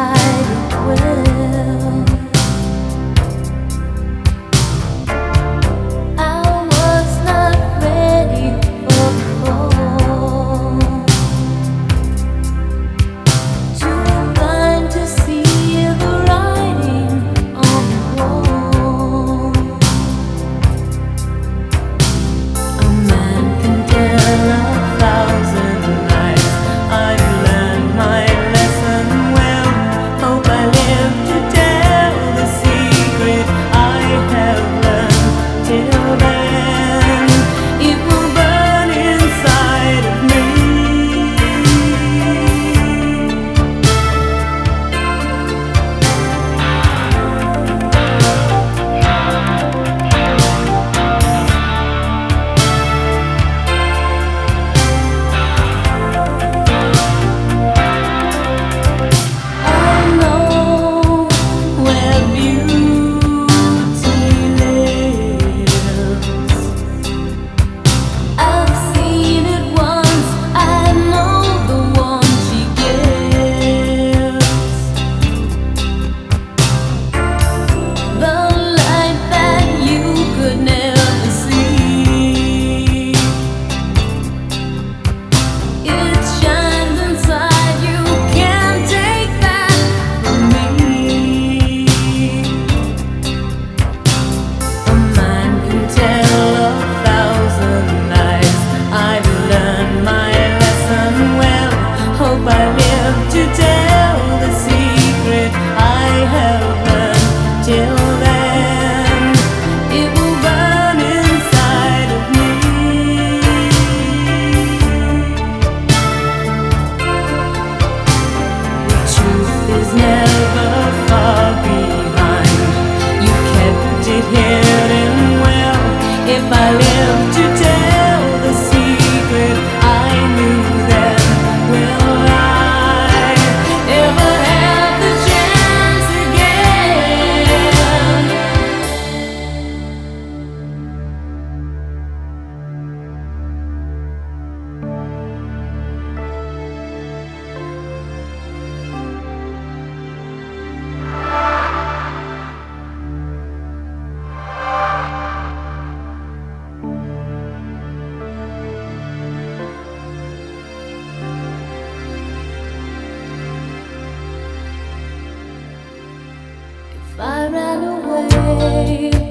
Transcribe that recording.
hide away. I ran away.